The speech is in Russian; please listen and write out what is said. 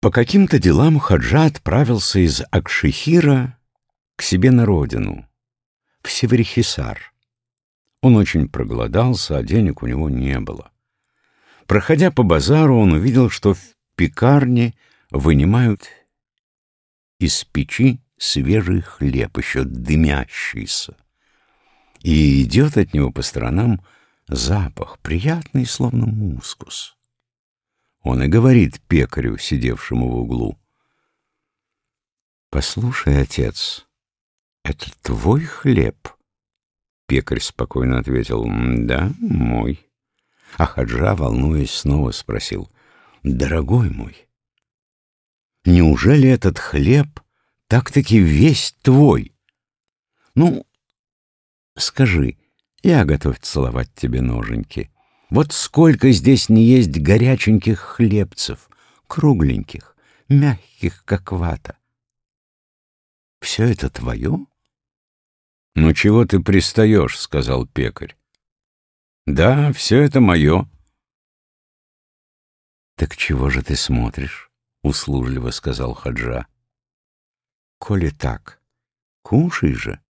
По каким-то делам Хаджа отправился из Акшихира к себе на родину, в Северихисар. Он очень проголодался, а денег у него не было. Проходя по базару, он увидел, что в пекарне вынимают из печи свежий хлеб, еще дымящийся. И идет от него по сторонам запах, приятный, словно мускус. Он и говорит пекарю, сидевшему в углу. «Послушай, отец, это твой хлеб?» Пекарь спокойно ответил, «Да, мой». А Хаджа, волнуясь, снова спросил, «Дорогой мой, неужели этот хлеб так-таки весь твой? Ну, скажи, я готов целовать тебе ноженьки». Вот сколько здесь не есть горяченьких хлебцев, кругленьких, мягких, как вата. Все это твое? — Ну чего ты пристаешь, — сказал пекарь. — Да, все это мое. — Так чего же ты смотришь? — услужливо сказал Хаджа. — Коли так, кушай же.